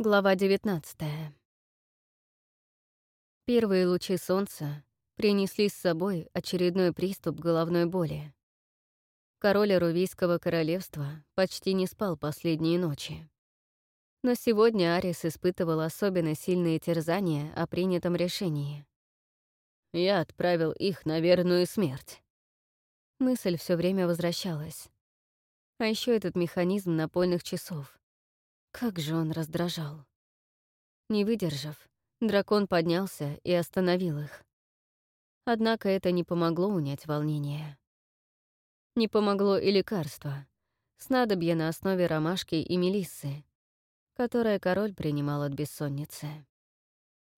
Глава 19 Первые лучи солнца принесли с собой очередной приступ головной боли. Король Арувийского королевства почти не спал последние ночи. Но сегодня Арис испытывал особенно сильные терзания о принятом решении. «Я отправил их на верную смерть». Мысль все время возвращалась. А еще этот механизм напольных часов. Как же он раздражал. Не выдержав, дракон поднялся и остановил их. Однако это не помогло унять волнение. Не помогло и лекарство, снадобье на основе ромашки и мелиссы, которое король принимал от бессонницы.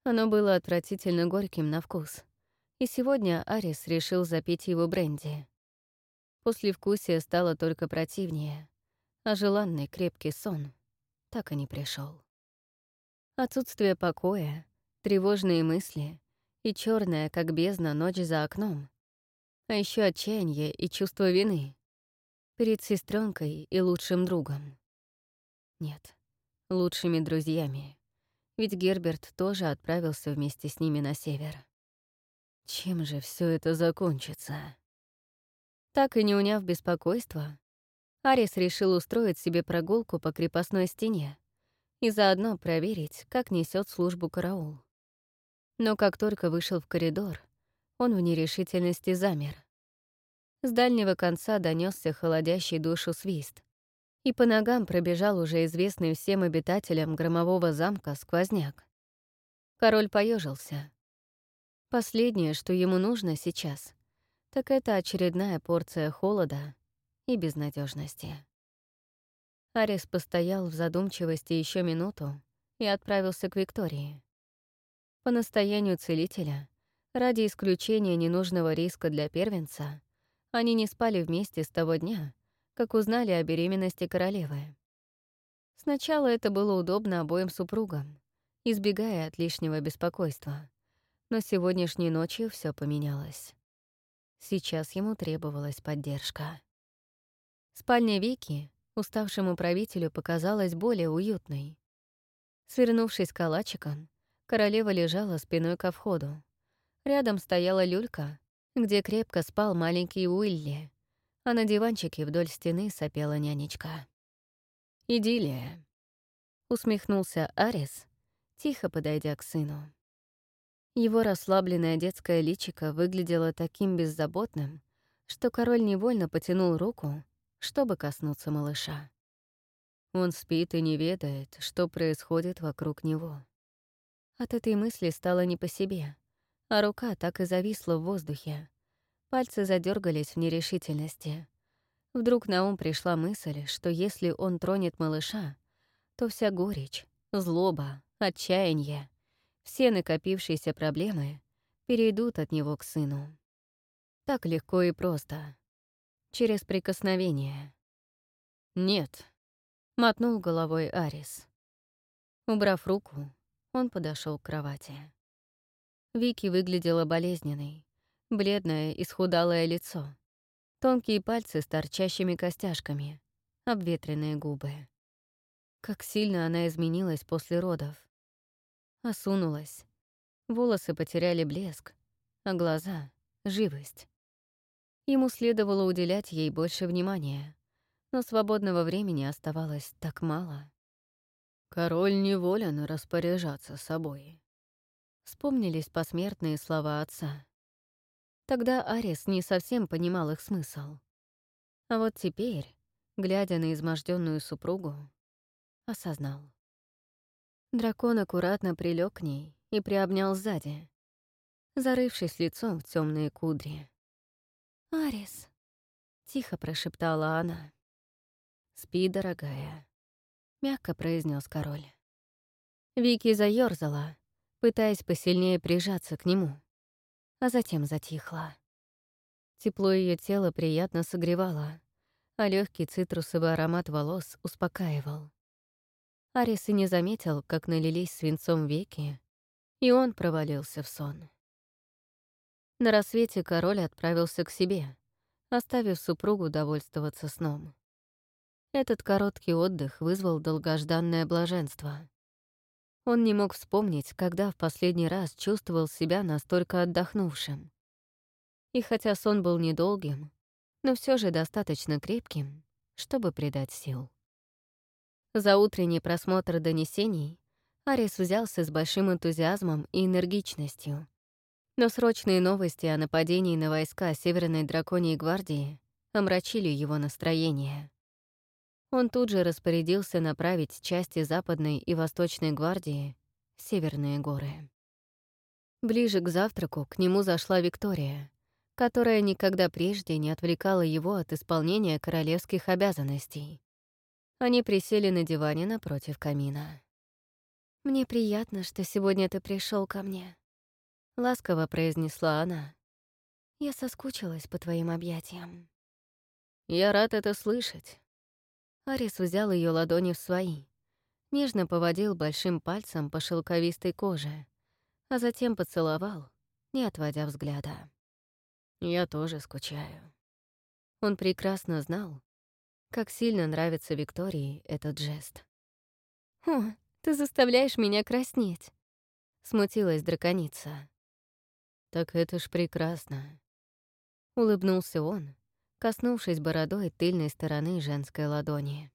Оно было отвратительно горьким на вкус, и сегодня Арис решил запить его бренди. Послевкусие стало только противнее, а желанный крепкий сон так и не пришел. Отсутствие покоя, тревожные мысли и черная, как бездна, ночь за окном, а еще отчаяние и чувство вины перед сестренкой и лучшим другом. Нет, лучшими друзьями, ведь Герберт тоже отправился вместе с ними на север. Чем же все это закончится? Так и не уняв беспокойства, Арис решил устроить себе прогулку по крепостной стене и заодно проверить, как несет службу караул. Но как только вышел в коридор, он в нерешительности замер. С дальнего конца донесся холодящий душу свист, и по ногам пробежал уже известный всем обитателям громового замка сквозняк. Король поежился. Последнее, что ему нужно сейчас, так это очередная порция холода и безнадежности. Арис постоял в задумчивости еще минуту и отправился к Виктории. По настоянию целителя, ради исключения ненужного риска для первенца, они не спали вместе с того дня, как узнали о беременности королевы. Сначала это было удобно обоим супругам, избегая от лишнего беспокойства. Но сегодняшней ночью все поменялось. Сейчас ему требовалась поддержка. Спальня Вики уставшему правителю показалась более уютной. Свернувшись калачиком, королева лежала спиной ко входу. Рядом стояла люлька, где крепко спал маленький Уилли, а на диванчике вдоль стены сопела нянечка. «Идиллия», — усмехнулся Арис, тихо подойдя к сыну. Его расслабленное детское личико выглядело таким беззаботным, что король невольно потянул руку чтобы коснуться малыша. Он спит и не ведает, что происходит вокруг него. От этой мысли стало не по себе, а рука так и зависла в воздухе. Пальцы задергались в нерешительности. Вдруг на ум пришла мысль, что если он тронет малыша, то вся горечь, злоба, отчаяние, все накопившиеся проблемы перейдут от него к сыну. Так легко и просто через прикосновение. «Нет», — мотнул головой Арис. Убрав руку, он подошел к кровати. Вики выглядела болезненной, бледное, исхудалое лицо, тонкие пальцы с торчащими костяшками, обветренные губы. Как сильно она изменилась после родов. Осунулась. Волосы потеряли блеск, а глаза — живость. Ему следовало уделять ей больше внимания, но свободного времени оставалось так мало. «Король не волен распоряжаться собой», — вспомнились посмертные слова отца. Тогда Арис не совсем понимал их смысл. А вот теперь, глядя на изможденную супругу, осознал. Дракон аккуратно прилег к ней и приобнял сзади, зарывшись лицом в темные кудри. «Арис», — тихо прошептала она. «Спи, дорогая», — мягко произнес король. Вики заёрзала, пытаясь посильнее прижаться к нему, а затем затихла. Тепло ее тела приятно согревало, а легкий цитрусовый аромат волос успокаивал. Арис и не заметил, как налились свинцом веки, и он провалился в сон. На рассвете король отправился к себе, оставив супругу довольствоваться сном. Этот короткий отдых вызвал долгожданное блаженство. Он не мог вспомнить, когда в последний раз чувствовал себя настолько отдохнувшим. И хотя сон был недолгим, но все же достаточно крепким, чтобы придать сил. За утренний просмотр донесений Арис взялся с большим энтузиазмом и энергичностью. Но срочные новости о нападении на войска Северной Драконьей Гвардии омрачили его настроение. Он тут же распорядился направить части Западной и Восточной гвардии в Северные горы. Ближе к завтраку к нему зашла Виктория, которая никогда прежде не отвлекала его от исполнения королевских обязанностей. Они присели на диване напротив камина. «Мне приятно, что сегодня ты пришел ко мне», — ласково произнесла она. «Я соскучилась по твоим объятиям». «Я рад это слышать», Арис взял ее ладони в свои, нежно поводил большим пальцем по шелковистой коже, а затем поцеловал, не отводя взгляда. «Я тоже скучаю». Он прекрасно знал, как сильно нравится Виктории этот жест. «О, ты заставляешь меня краснеть», — смутилась драконица. «Так это ж прекрасно», — улыбнулся он, коснувшись бородой тыльной стороны женской ладони.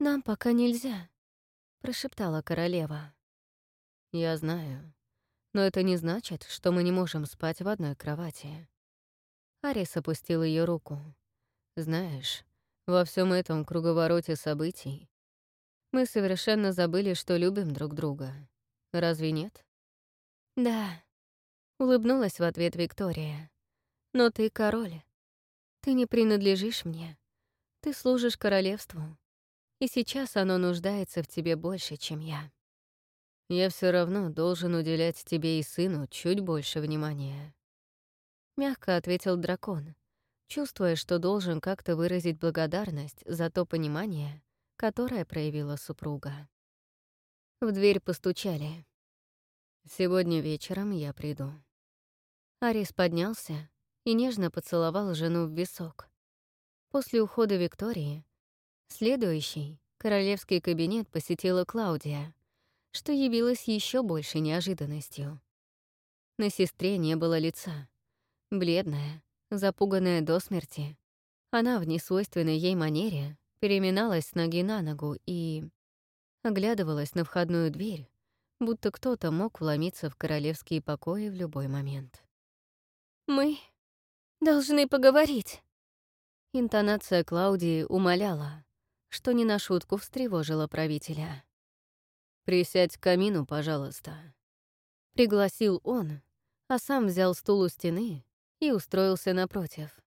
«Нам пока нельзя», — прошептала королева. «Я знаю, но это не значит, что мы не можем спать в одной кровати». Арис опустил ее руку. «Знаешь, во всем этом круговороте событий мы совершенно забыли, что любим друг друга. Разве нет?» «Да», — улыбнулась в ответ Виктория. «Но ты король, ты не принадлежишь мне. Ты служишь королевству. И сейчас оно нуждается в тебе больше, чем я. Я все равно должен уделять тебе и сыну чуть больше внимания. Мягко ответил дракон, чувствуя, что должен как-то выразить благодарность за то понимание, которое проявила супруга. В дверь постучали. «Сегодня вечером я приду». Арис поднялся и нежно поцеловал жену в висок. После ухода Виктории, следующий, королевский кабинет посетила Клаудия, что явилось еще большей неожиданностью. На сестре не было лица. Бледная, запуганная до смерти, она в несвойственной ей манере переминалась с ноги на ногу и оглядывалась на входную дверь, будто кто-то мог вломиться в королевские покои в любой момент. «Мы Должны поговорить». Интонация Клаудии умоляла, что не на шутку встревожила правителя. «Присядь к камину, пожалуйста», — пригласил он, а сам взял стул у стены и устроился напротив.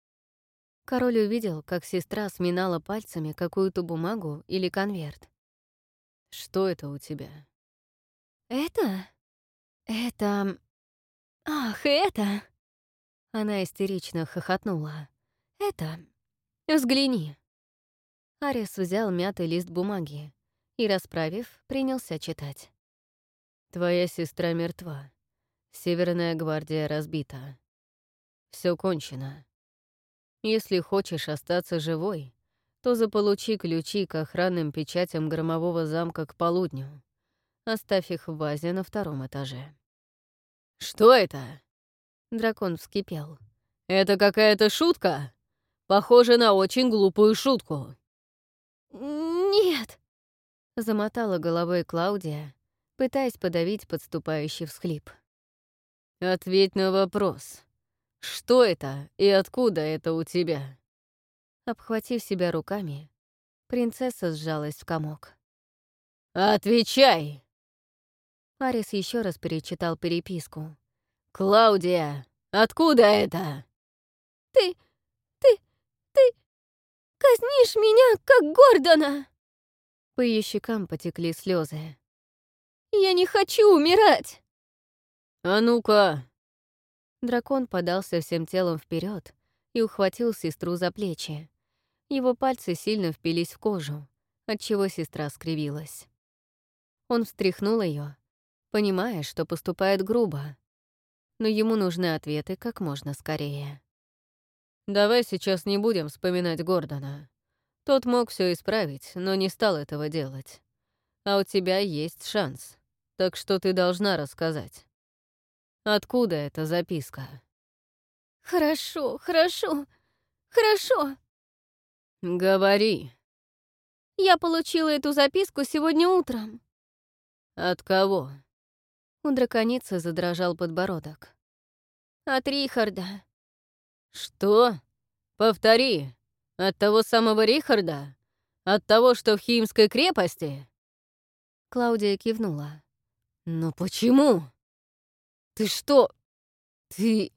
Король увидел, как сестра сминала пальцами какую-то бумагу или конверт. «Что это у тебя?» «Это? Это... Ах, это...» Она истерично хохотнула. «Это... Взгляни». Арис взял мятый лист бумаги и, расправив, принялся читать. «Твоя сестра мертва. Северная гвардия разбита. Все кончено. Если хочешь остаться живой, то заполучи ключи к охранным печатям громового замка к полудню. Оставь их в вазе на втором этаже». «Что это?» Дракон вскипел. «Это какая-то шутка? Похоже на очень глупую шутку». «Нет», — замотала головой Клаудия, пытаясь подавить подступающий всхлип. «Ответь на вопрос. Что это и откуда это у тебя?» Обхватив себя руками, принцесса сжалась в комок. «Отвечай!» Арис еще раз перечитал переписку. «Клаудия, откуда это?» «Ты... ты... ты... казнишь меня, как Гордона!» По ее щекам потекли слезы. «Я не хочу умирать!» «А ну-ка!» Дракон подался всем телом вперед и ухватил сестру за плечи. Его пальцы сильно впились в кожу, отчего сестра скривилась. Он встряхнул ее, понимая, что поступает грубо, но ему нужны ответы как можно скорее. «Давай сейчас не будем вспоминать Гордона. Тот мог все исправить, но не стал этого делать. А у тебя есть шанс. Так что ты должна рассказать. Откуда эта записка? Хорошо, хорошо, хорошо. Говори. Я получила эту записку сегодня утром. От кого? У драконицы задрожал подбородок. От Рихарда. Что? Повтори. От того самого Рихарда? От того, что в Химской крепости? Клаудия кивнула. «Но почему? Ты что? Ты...»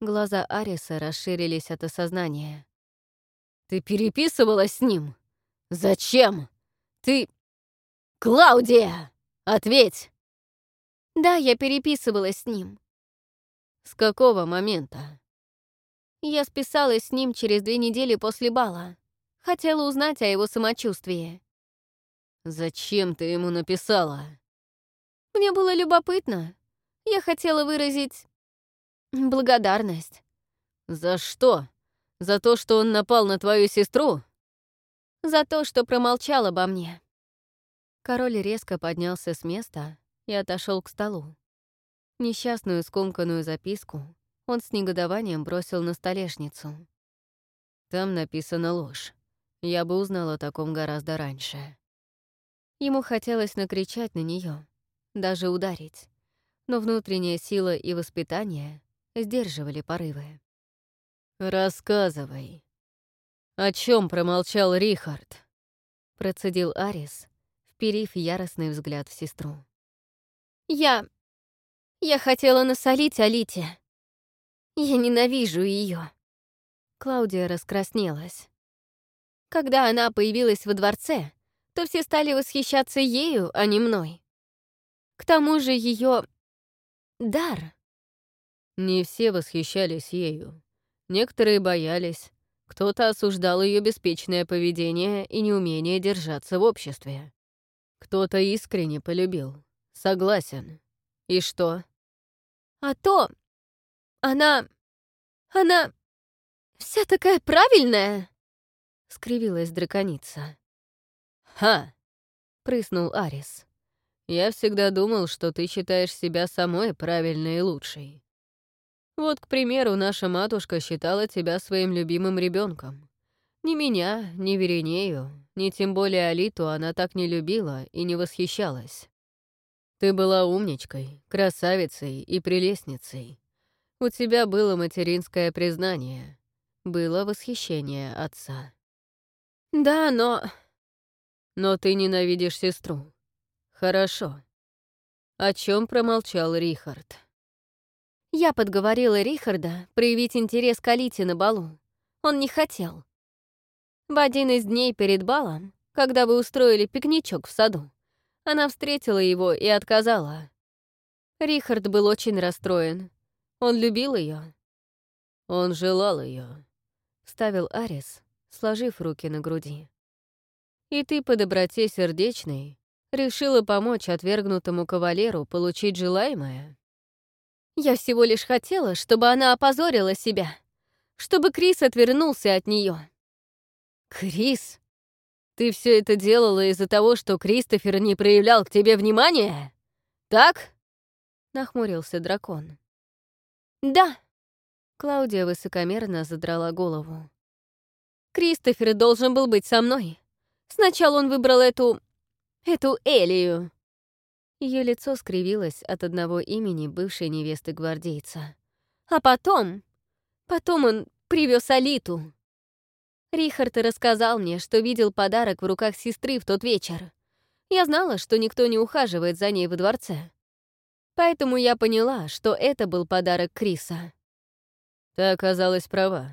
Глаза Ариса расширились от осознания. «Ты переписывалась с ним? Зачем? Ты... Клаудия! Ответь!» «Да, я переписывалась с ним». «С какого момента?» Я списалась с ним через две недели после бала. Хотела узнать о его самочувствии. «Зачем ты ему написала?» Мне было любопытно. Я хотела выразить благодарность. За что? За то, что он напал на твою сестру? За то, что промолчал обо мне. Король резко поднялся с места и отошел к столу. Несчастную скомканную записку он с негодованием бросил на столешницу. Там написана ложь. Я бы узнал о таком гораздо раньше. Ему хотелось накричать на нее, даже ударить. Но внутренняя сила и воспитание сдерживали порывы. «Рассказывай. О чем промолчал Рихард?» Процедил Арис, вперив яростный взгляд в сестру. «Я... я хотела насолить Алите. Я ненавижу ее. Клаудия раскраснелась. Когда она появилась во дворце, то все стали восхищаться ею, а не мной. К тому же ее дар. Не все восхищались ею. Некоторые боялись. Кто-то осуждал ее беспечное поведение и неумение держаться в обществе. Кто-то искренне полюбил. Согласен. И что? А то... Она... Она... Вся такая правильная!» — скривилась драконица. «Ха!» — прыснул Арис. Я всегда думал, что ты считаешь себя самой правильной и лучшей. Вот, к примеру, наша матушка считала тебя своим любимым ребенком. Ни меня, ни Веренею, ни тем более Алиту она так не любила и не восхищалась. Ты была умничкой, красавицей и прелестницей. У тебя было материнское признание, было восхищение отца. Да, но... Но ты ненавидишь сестру. Хорошо. О чем промолчал Рихард? Я подговорила Рихарда проявить интерес к Алите на балу. Он не хотел. В один из дней перед балом, когда вы устроили пикничок в саду, она встретила его и отказала. Рихард был очень расстроен. Он любил ее. Он желал ее, вставил Арис, сложив руки на груди. И ты по доброте сердечной Решила помочь отвергнутому кавалеру получить желаемое? Я всего лишь хотела, чтобы она опозорила себя, чтобы Крис отвернулся от нее. Крис? Ты все это делала из-за того, что Кристофер не проявлял к тебе внимания? Так? Нахмурился дракон. Да. Клаудия высокомерно задрала голову. Кристофер должен был быть со мной. Сначала он выбрал эту Эту Элию!» Ее лицо скривилось от одного имени бывшей невесты гвардейца. «А потом... Потом он привез Алиту. Рихард рассказал мне, что видел подарок в руках сестры в тот вечер. Я знала, что никто не ухаживает за ней во дворце. Поэтому я поняла, что это был подарок Криса. Ты оказалась права.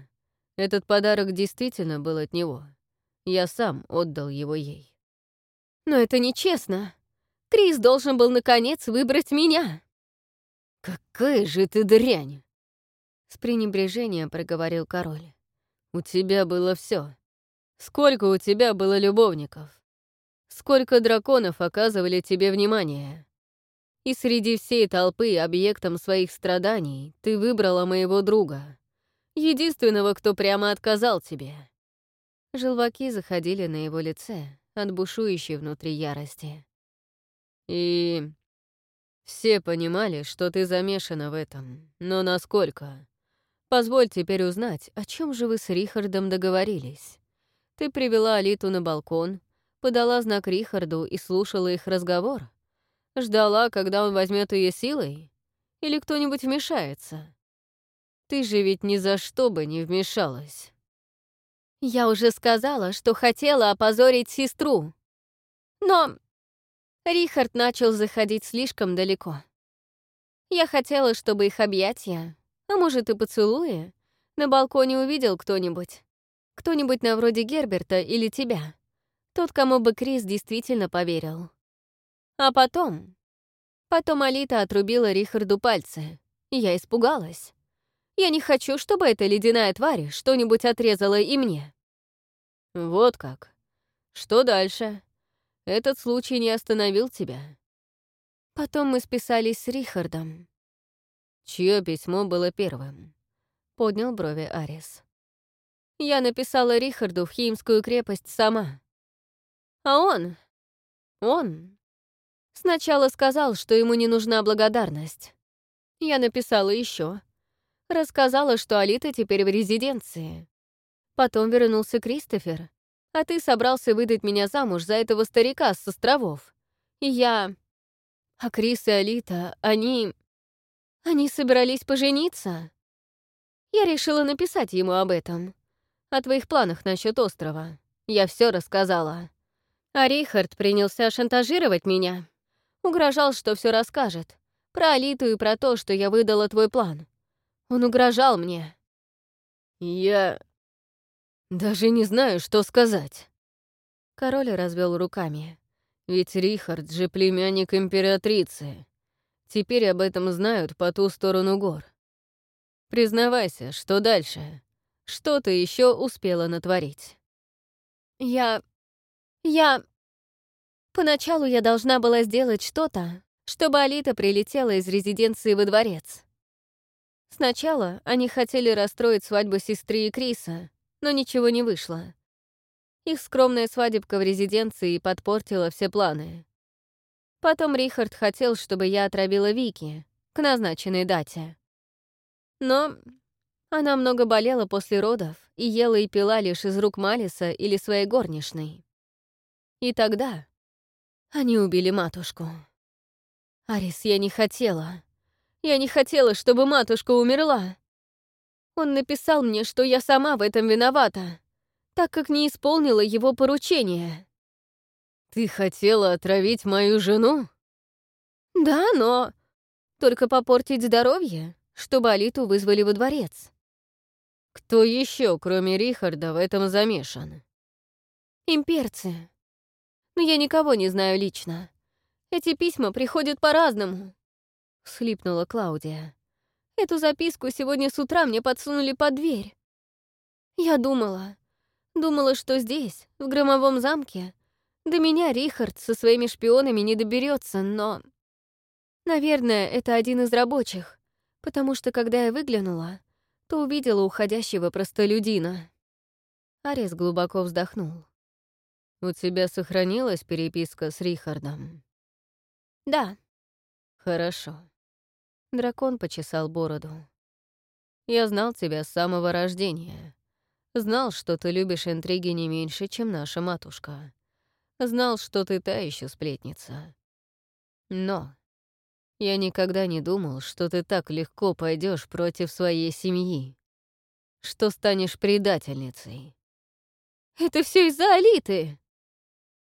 Этот подарок действительно был от него. Я сам отдал его ей. Но это нечестно. Крис должен был, наконец, выбрать меня. «Какая же ты дрянь!» С пренебрежением проговорил король. «У тебя было все. Сколько у тебя было любовников? Сколько драконов оказывали тебе внимание? И среди всей толпы объектом своих страданий ты выбрала моего друга, единственного, кто прямо отказал тебе». Желваки заходили на его лице, от бушующей внутри ярости. «И Все понимали, что ты замешана в этом, но насколько? Позволь теперь узнать, о чем же вы с Рихардом договорились. Ты привела Алиту на балкон, подала знак Рихарду и слушала их разговор? Ждала, когда он возьмет ее силой? Или кто-нибудь вмешается? Ты же ведь ни за что бы не вмешалась. Я уже сказала, что хотела опозорить сестру. Но Рихард начал заходить слишком далеко. Я хотела, чтобы их объятия, а может и поцелуи, на балконе увидел кто-нибудь. Кто-нибудь на вроде Герберта или тебя. Тот, кому бы Крис действительно поверил. А потом... Потом Алита отрубила Рихарду пальцы, я испугалась. Я не хочу, чтобы эта ледяная тварь что-нибудь отрезала и мне. Вот как. Что дальше? Этот случай не остановил тебя. Потом мы списались с Рихардом. Чье письмо было первым? Поднял брови Арис. Я написала Рихарду в Химскую крепость сама. А он... Он... Сначала сказал, что ему не нужна благодарность. Я написала еще. Рассказала, что Алита теперь в резиденции. Потом вернулся Кристофер а ты собрался выдать меня замуж за этого старика с островов. И я... А Крис и Алита, они... Они собирались пожениться. Я решила написать ему об этом. О твоих планах насчет острова. Я все рассказала. А Рихард принялся шантажировать меня. Угрожал, что все расскажет. Про Алиту и про то, что я выдала твой план. Он угрожал мне. Я... «Даже не знаю, что сказать». Король развел руками. «Ведь Рихард же племянник императрицы. Теперь об этом знают по ту сторону гор. Признавайся, что дальше? Что ты еще успела натворить?» «Я... я...» Поначалу я должна была сделать что-то, чтобы Алита прилетела из резиденции во дворец. Сначала они хотели расстроить свадьбу сестры и Криса, но ничего не вышло. Их скромная свадебка в резиденции подпортила все планы. Потом Рихард хотел, чтобы я отравила Вики к назначенной дате. Но она много болела после родов и ела и пила лишь из рук Малиса или своей горничной. И тогда они убили матушку. Арис, я не хотела. Я не хотела, чтобы матушка умерла. Он написал мне, что я сама в этом виновата, так как не исполнила его поручение. «Ты хотела отравить мою жену?» «Да, но только попортить здоровье, чтобы Алиту вызвали во дворец». «Кто еще, кроме Рихарда, в этом замешан?» «Имперцы. Но я никого не знаю лично. Эти письма приходят по-разному», — схлипнула Клаудия. Эту записку сегодня с утра мне подсунули под дверь. Я думала, думала, что здесь, в громовом замке, до меня Рихард со своими шпионами не доберется, но... Наверное, это один из рабочих, потому что, когда я выглянула, то увидела уходящего простолюдина. Арес глубоко вздохнул. «У тебя сохранилась переписка с Рихардом?» «Да». «Хорошо. Дракон почесал бороду. «Я знал тебя с самого рождения. Знал, что ты любишь интриги не меньше, чем наша матушка. Знал, что ты та еще сплетница. Но я никогда не думал, что ты так легко пойдешь против своей семьи, что станешь предательницей. Это все из-за Алиты.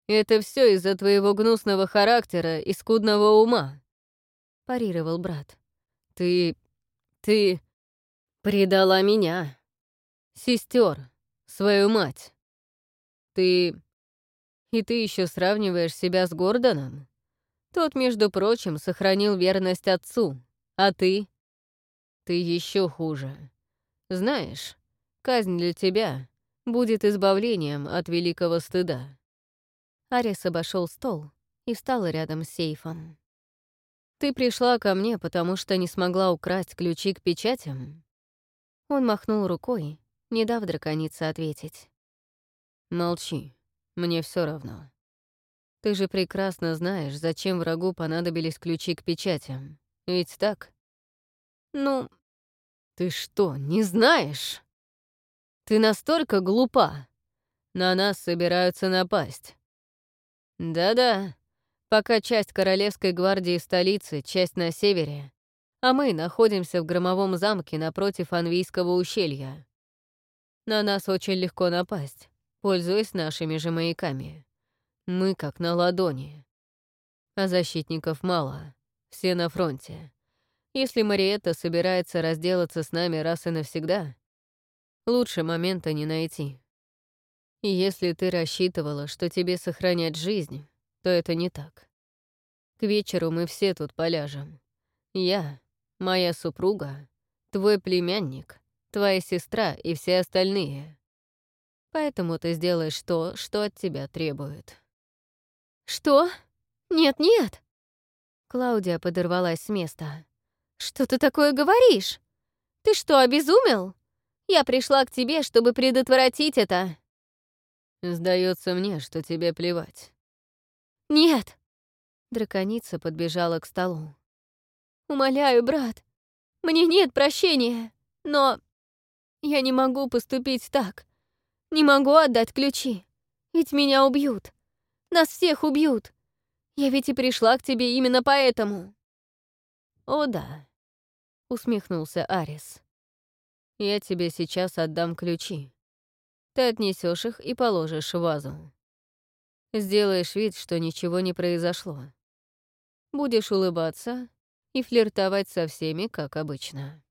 Это все из-за твоего гнусного характера и скудного ума, парировал брат. Ты... ты... предала меня. Сестер, свою мать. Ты... И ты еще сравниваешь себя с Гордоном? Тот, между прочим, сохранил верность отцу. А ты? Ты еще хуже. Знаешь, казнь для тебя будет избавлением от великого стыда. Арис обошел стол и встал рядом с сейфом. «Ты пришла ко мне, потому что не смогла украсть ключи к печатям?» Он махнул рукой, не дав драконице ответить. «Молчи, мне все равно». Ты же прекрасно знаешь, зачем врагу понадобились ключи к печатям. Ведь так? Ну... Ты что, не знаешь? Ты настолько глупа. На нас собираются напасть. Да-да, пока часть Королевской гвардии в столице, часть на севере, а мы находимся в громовом замке напротив Анвийского ущелья. На нас очень легко напасть, пользуясь нашими же маяками. Мы как на ладони. А защитников мало, все на фронте. Если Мариетта собирается разделаться с нами раз и навсегда, лучше момента не найти. И если ты рассчитывала, что тебе сохранять жизнь, то это не так. К вечеру мы все тут поляжем. Я, моя супруга, твой племянник, твоя сестра и все остальные. Поэтому ты сделаешь то, что от тебя требует. «Что? Нет-нет!» Клаудия подорвалась с места. «Что ты такое говоришь? Ты что, обезумел? Я пришла к тебе, чтобы предотвратить это!» Сдается мне, что тебе плевать». «Нет!» Драконица подбежала к столу. «Умоляю, брат, мне нет прощения, но я не могу поступить так. Не могу отдать ключи, ведь меня убьют. Нас всех убьют. Я ведь и пришла к тебе именно поэтому». «О да», — усмехнулся Арис. «Я тебе сейчас отдам ключи. Ты отнесешь их и положишь в вазу. Сделаешь вид, что ничего не произошло. Будешь улыбаться и флиртовать со всеми, как обычно».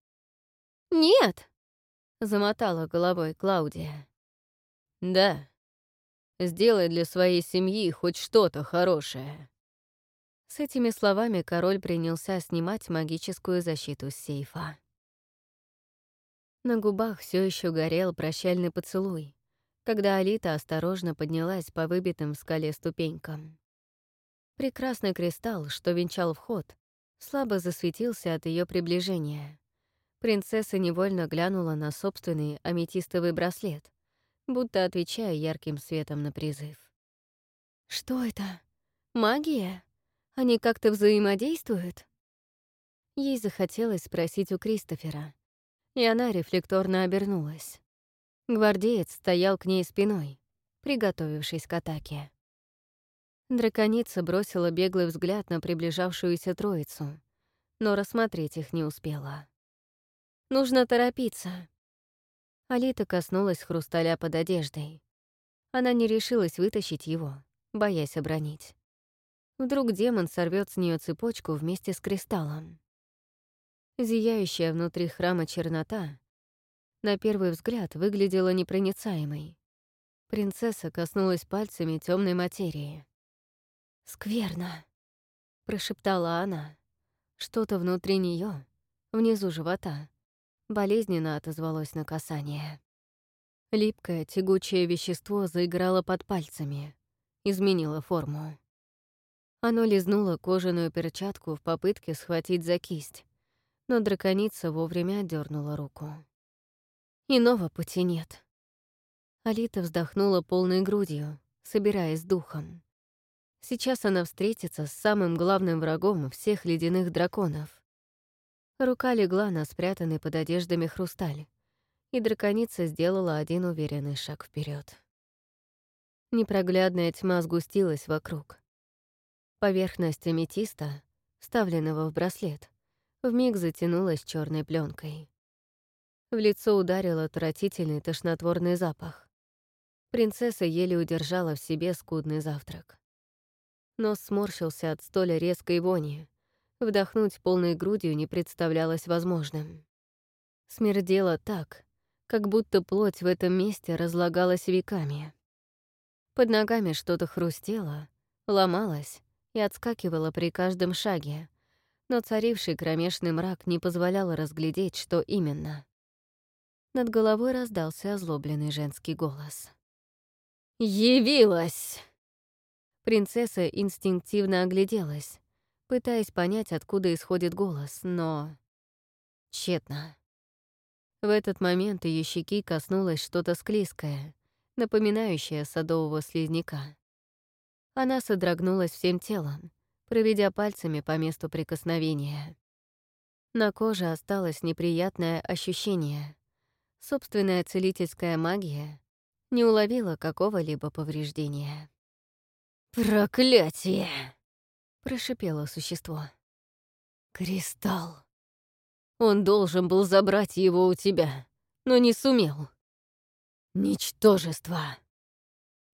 «Нет!» — замотала головой Клаудия. «Да», Сделай для своей семьи хоть что-то хорошее». С этими словами король принялся снимать магическую защиту с сейфа. На губах все еще горел прощальный поцелуй, когда Алита осторожно поднялась по выбитым в скале ступенькам. Прекрасный кристалл, что венчал вход, слабо засветился от ее приближения. Принцесса невольно глянула на собственный аметистовый браслет, будто отвечая ярким светом на призыв. «Что это? Магия? Они как-то взаимодействуют?» Ей захотелось спросить у Кристофера, и она рефлекторно обернулась. Гвардеец стоял к ней спиной, приготовившись к атаке. Драконица бросила беглый взгляд на приближавшуюся троицу, но рассмотреть их не успела. «Нужно торопиться», Алита коснулась хрусталя под одеждой. Она не решилась вытащить его, боясь обронить. Вдруг демон сорвет с нее цепочку вместе с кристаллом. Зияющая внутри храма чернота на первый взгляд выглядела непроницаемой. Принцесса коснулась пальцами темной материи. «Скверно», — прошептала она. Что-то внутри нее, внизу живота, болезненно отозвалось на касание. Липкое, тягучее вещество заиграло под пальцами, изменило форму. Оно лизнуло кожаную перчатку в попытке схватить за кисть, но драконица вовремя дернула руку. Иного пути нет. Алита вздохнула полной грудью, собираясь духом. Сейчас она встретится с самым главным врагом всех ледяных драконов Рука легла на спрятанный под одеждами хрусталь, и драконица сделала один уверенный шаг вперед. Непроглядная тьма сгустилась вокруг. Поверхность аметиста, вставленного в браслет, вмиг затянулась черной пленкой. В лицо ударил отвратительный тошнотворный запах. Принцесса еле удержала в себе скудный завтрак. Нос сморщился от столь резкой вони, Вдохнуть полной грудью не представлялось возможным. Смердело так, как будто плоть в этом месте разлагалась веками. Под ногами что-то хрустело, ломалось и отскакивало при каждом шаге, но царивший кромешный мрак не позволял разглядеть, что именно. Над головой раздался озлобленный женский голос. «Явилась!» Принцесса инстинктивно огляделась, пытаясь понять, откуда исходит голос, но... Тщетно. В этот момент ее щеки коснулось что-то склизкое, напоминающее садового слизняка. Она содрогнулась всем телом, проведя пальцами по месту прикосновения. На коже осталось неприятное ощущение. Собственная целительская магия не уловила какого-либо повреждения. «Проклятие!» — прошипело существо. «Кристалл! Он должен был забрать его у тебя, но не сумел. Ничтожество!»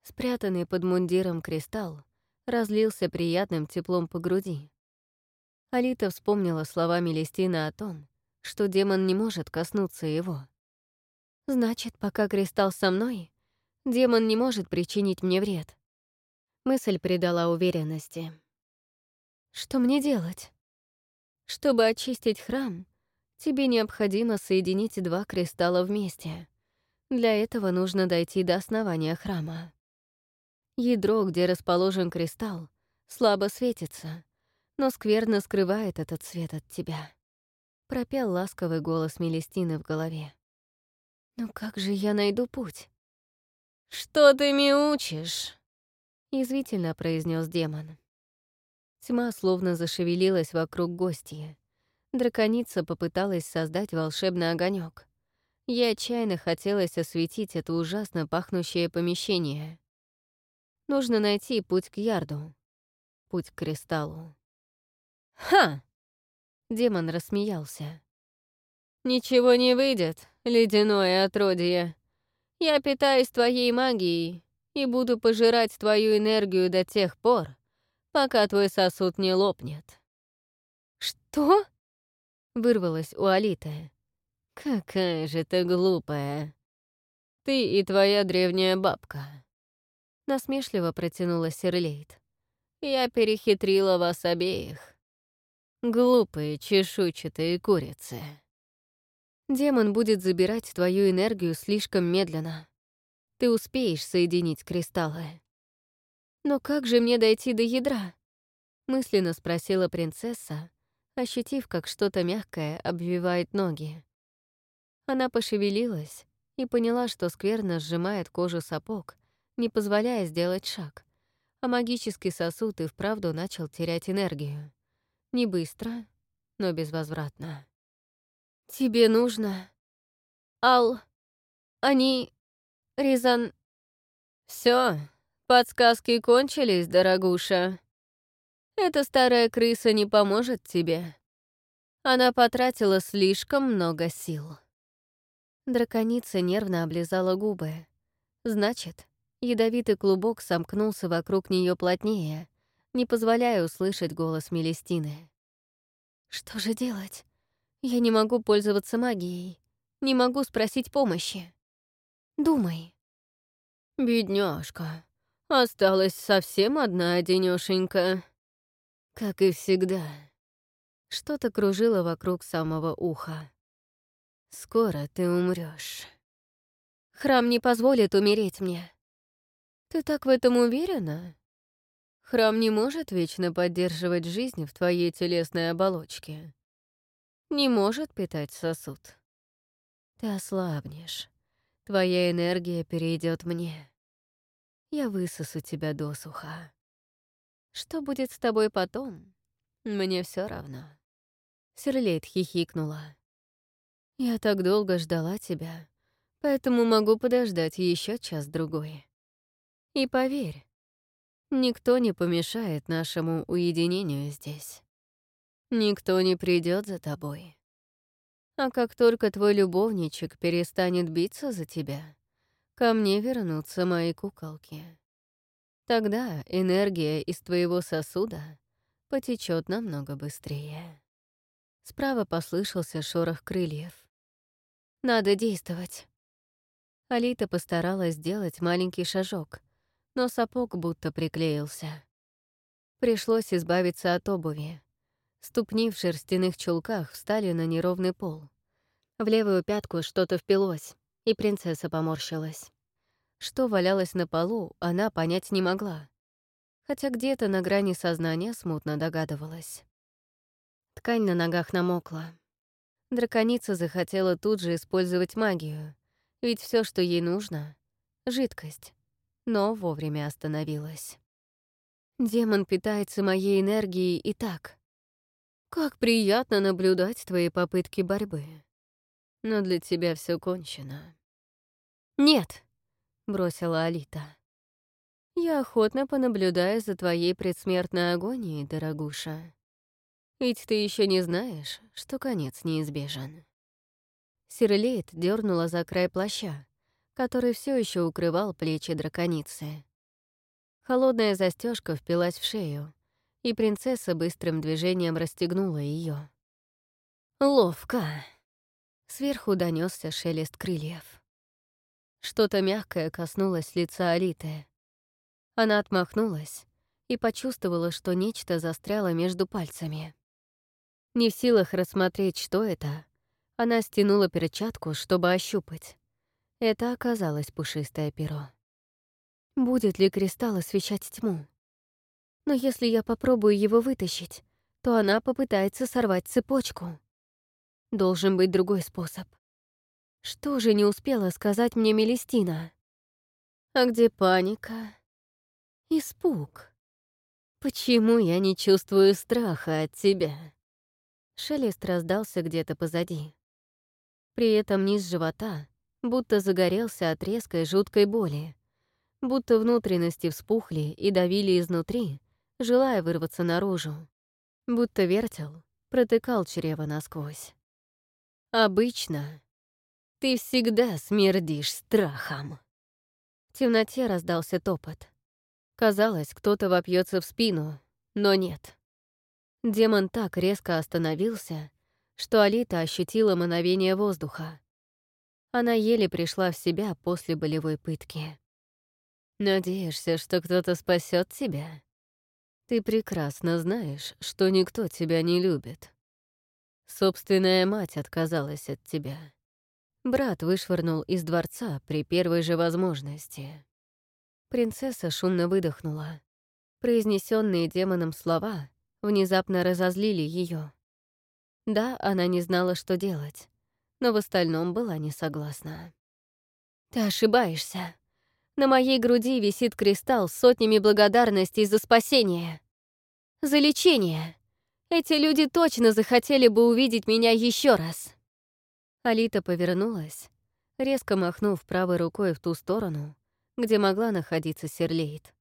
Спрятанный под мундиром кристалл разлился приятным теплом по груди. Алита вспомнила слова Мелестина о том, что демон не может коснуться его. «Значит, пока кристалл со мной, демон не может причинить мне вред». Мысль придала уверенности. «Что мне делать? Чтобы очистить храм, тебе необходимо соединить два кристалла вместе. Для этого нужно дойти до основания храма. Ядро, где расположен кристалл, слабо светится, но скверно скрывает этот свет от тебя. Пропел ласковый голос Мелестины в голове. «Ну как же я найду путь?» «Что ты мяучишь?» — язвительно произнес демон. Тьма словно зашевелилась вокруг гостья. Драконица попыталась создать волшебный огонек. Ей отчаянно хотелось осветить это ужасно пахнущее помещение. Нужно найти путь к Ярду, путь к Кристаллу. «Ха!» — демон рассмеялся. «Ничего не выйдет, ледяное отродье. Я питаюсь твоей магией и буду пожирать твою энергию до тех пор, пока твой сосуд не лопнет». «Что?» — вырвалось у Алиты. «Какая же ты глупая. Ты и твоя древняя бабка. Насмешливо протянула Серлейт. «Я перехитрила вас обеих. Глупые чешуйчатые курицы». «Демон будет забирать твою энергию слишком медленно. Ты успеешь соединить кристаллы». «Но как же мне дойти до ядра?» — мысленно спросила принцесса, ощутив, как что-то мягкое обвивает ноги. Она пошевелилась и поняла, что скверно сжимает кожу сапог, не позволяя сделать шаг, а магический сосуд и вправду начал терять энергию. Не быстро, но безвозвратно. «Тебе нужно... Ал... Они... Ризан...» Все, подсказки кончились, дорогуша. Эта старая крыса не поможет тебе. Она потратила слишком много сил». Драконица нервно облизала губы. «Значит, Ядовитый клубок сомкнулся вокруг нее плотнее, не позволяя услышать голос Мелестины. «Что же делать? Я не могу пользоваться магией, не могу спросить помощи. Думай». «Бедняжка, осталась совсем одна одинёшенька, как и всегда». Что-то кружило вокруг самого уха. «Скоро ты умрёшь. Храм не позволит умереть мне. Ты так в этом уверена? Храм не может вечно поддерживать жизнь в твоей телесной оболочке. Не может питать сосуд. Ты ослабнешь. Твоя энергия перейдет мне. Я высосу тебя досуха. Что будет с тобой потом? Мне все равно. Серлейт хихикнула. Я так долго ждала тебя, поэтому могу подождать еще час-другой. И поверь, никто не помешает нашему уединению здесь. Никто не придет за тобой. А как только твой любовничек перестанет биться за тебя, ко мне вернутся мои куколки. Тогда энергия из твоего сосуда потечет намного быстрее. Справа послышался шорох крыльев. Надо действовать. Алита постаралась сделать маленький шажок, но сапог будто приклеился. Пришлось избавиться от обуви. Ступни в шерстяных чулках встали на неровный пол. В левую пятку что-то впилось, и принцесса поморщилась. Что валялось на полу, она понять не могла. Хотя где-то на грани сознания смутно догадывалась. Ткань на ногах намокла. Драконица захотела тут же использовать магию, ведь все, что ей нужно — жидкость но вовремя остановилась. Демон питается моей энергией и так. Как приятно наблюдать твои попытки борьбы. Но для тебя все кончено. «Нет», — бросила Алита. «Я охотно понаблюдаю за твоей предсмертной агонией, дорогуша. Ведь ты еще не знаешь, что конец неизбежен». Сирлейт дернула за край плаща, который все еще укрывал плечи драконицы. Холодная застежка впилась в шею, и принцесса быстрым движением расстегнула ее. «Ловко!» Сверху донесся шелест крыльев. Что-то мягкое коснулось лица Алиты. Она отмахнулась и почувствовала, что нечто застряло между пальцами. Не в силах рассмотреть, что это, она стянула перчатку, чтобы ощупать. Это оказалось пушистое перо. Будет ли кристалл освещать тьму? Но если я попробую его вытащить, то она попытается сорвать цепочку. Должен быть другой способ. Что же не успела сказать мне Мелестина? А где паника? Испуг. Почему я не чувствую страха от тебя? Шелест раздался где-то позади. При этом низ живота будто загорелся от резкой жуткой боли, будто внутренности вспухли и давили изнутри, желая вырваться наружу, будто вертел протыкал чрево насквозь. Обычно ты всегда смердишь страхом. В темноте раздался топот. Казалось, кто-то вопьется в спину, но нет. Демон так резко остановился, что Алита ощутила мановение воздуха. Она еле пришла в себя после болевой пытки. «Надеешься, что кто-то спасет тебя? Ты прекрасно знаешь, что никто тебя не любит. Собственная мать отказалась от тебя. Брат вышвырнул из дворца при первой же возможности. Принцесса шумно выдохнула. Произнесенные демоном слова внезапно разозлили ее. Да, она не знала, что делать, но в остальном была не согласна. «Ты ошибаешься. На моей груди висит кристалл с сотнями благодарностей за спасение. За лечение. Эти люди точно захотели бы увидеть меня еще раз. Алита повернулась, резко махнув правой рукой в ту сторону, где могла находиться Серлейт.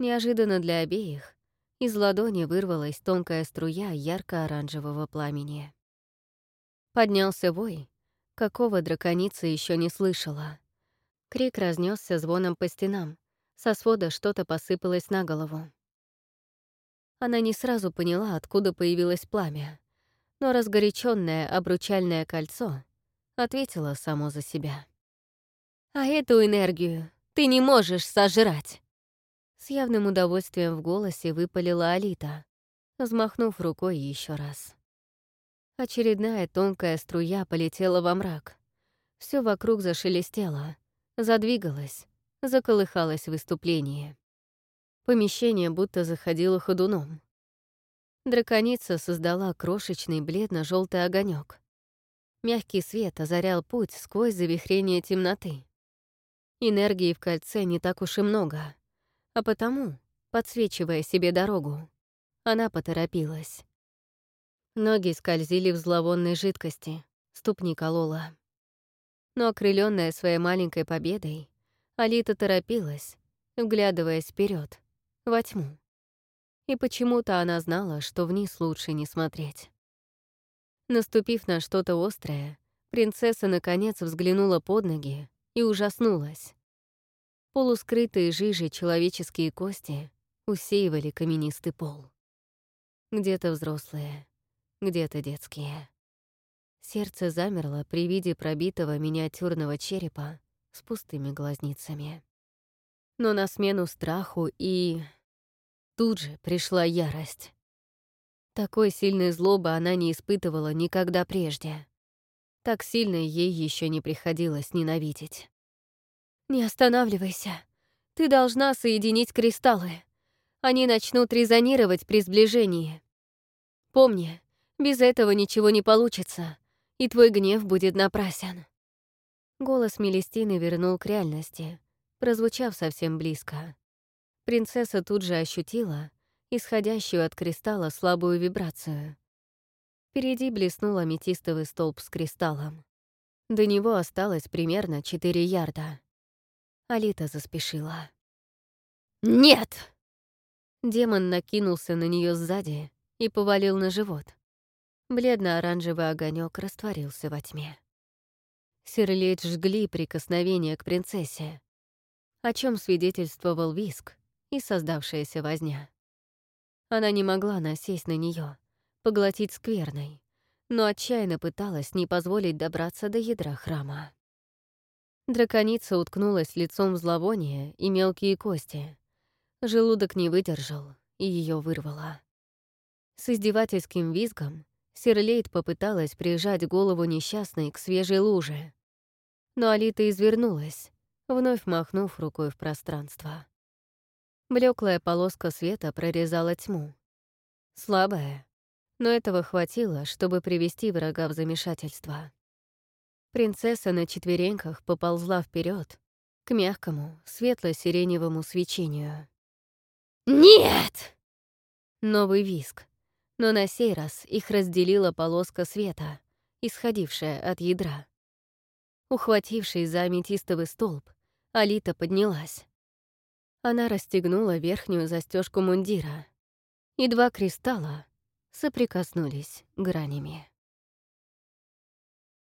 Неожиданно для обеих из ладони вырвалась тонкая струя ярко-оранжевого пламени. Поднялся вой, какого драконица еще не слышала. Крик разнесся звоном по стенам, со свода что-то посыпалось на голову. Она не сразу поняла, откуда появилось пламя, но разгоряченное обручальное кольцо ответило само за себя. «А эту энергию ты не можешь сожрать!» С явным удовольствием в голосе выпалила Алита, взмахнув рукой еще раз. Очередная тонкая струя полетела во мрак. Все вокруг зашелестело, задвигалось, заколыхалось выступление. Помещение будто заходило ходуном. Драконица создала крошечный бледно желтый огонек. Мягкий свет озарял путь сквозь завихрение темноты. Энергии в кольце не так уж и много, а потому, подсвечивая себе дорогу, она поторопилась. Ноги скользили в зловонной жидкости, ступни колола. Но окрыленная своей маленькой победой, Алита торопилась, вглядываясь вперед, во тьму. И почему-то она знала, что вниз лучше не смотреть. Наступив на что-то острое, принцесса наконец взглянула под ноги и ужаснулась. Полускрытые жижи человеческие кости усеивали каменистый пол. Где-то взрослые, где-то детские. Сердце замерло при виде пробитого миниатюрного черепа с пустыми глазницами. Но на смену страху и Тут же пришла ярость. Такой сильной злобы она не испытывала никогда прежде. Так сильно ей еще не приходилось ненавидеть. «Не останавливайся. Ты должна соединить кристаллы. Они начнут резонировать при сближении. Помни, без этого ничего не получится, и твой гнев будет напрасен». Голос Мелестины вернул к реальности, прозвучав совсем близко. Принцесса тут же ощутила исходящую от кристалла слабую вибрацию. Впереди блеснул аметистовый столб с кристаллом. До него осталось примерно 4 ярда. Алита заспешила. «Нет!» Демон накинулся на нее сзади и повалил на живот. Бледно-оранжевый огонек растворился во тьме. Сирлеть жгли прикосновение к принцессе, о чем свидетельствовал виск и создавшаяся возня. Она не могла насесть на нее, поглотить скверной, но отчаянно пыталась не позволить добраться до ядра храма. Драконица уткнулась лицом в зловоние и мелкие кости. Желудок не выдержал, и ее вырвало. С издевательским визгом Сирлейд попыталась прижать голову несчастной к свежей луже, но Алита извернулась, вновь махнув рукой в пространство. Блеклая полоска света прорезала тьму. Слабая, но этого хватило, чтобы привести врага в замешательство. Принцесса на четвереньках поползла вперед к мягкому, светло-сиреневому свечению. «Нет!» Новый виск, но на сей раз их разделила полоска света, исходившая от ядра. Ухватившись за аметистовый столб, Алита поднялась. Она расстегнула верхнюю застежку мундира, и два кристалла соприкоснулись гранями.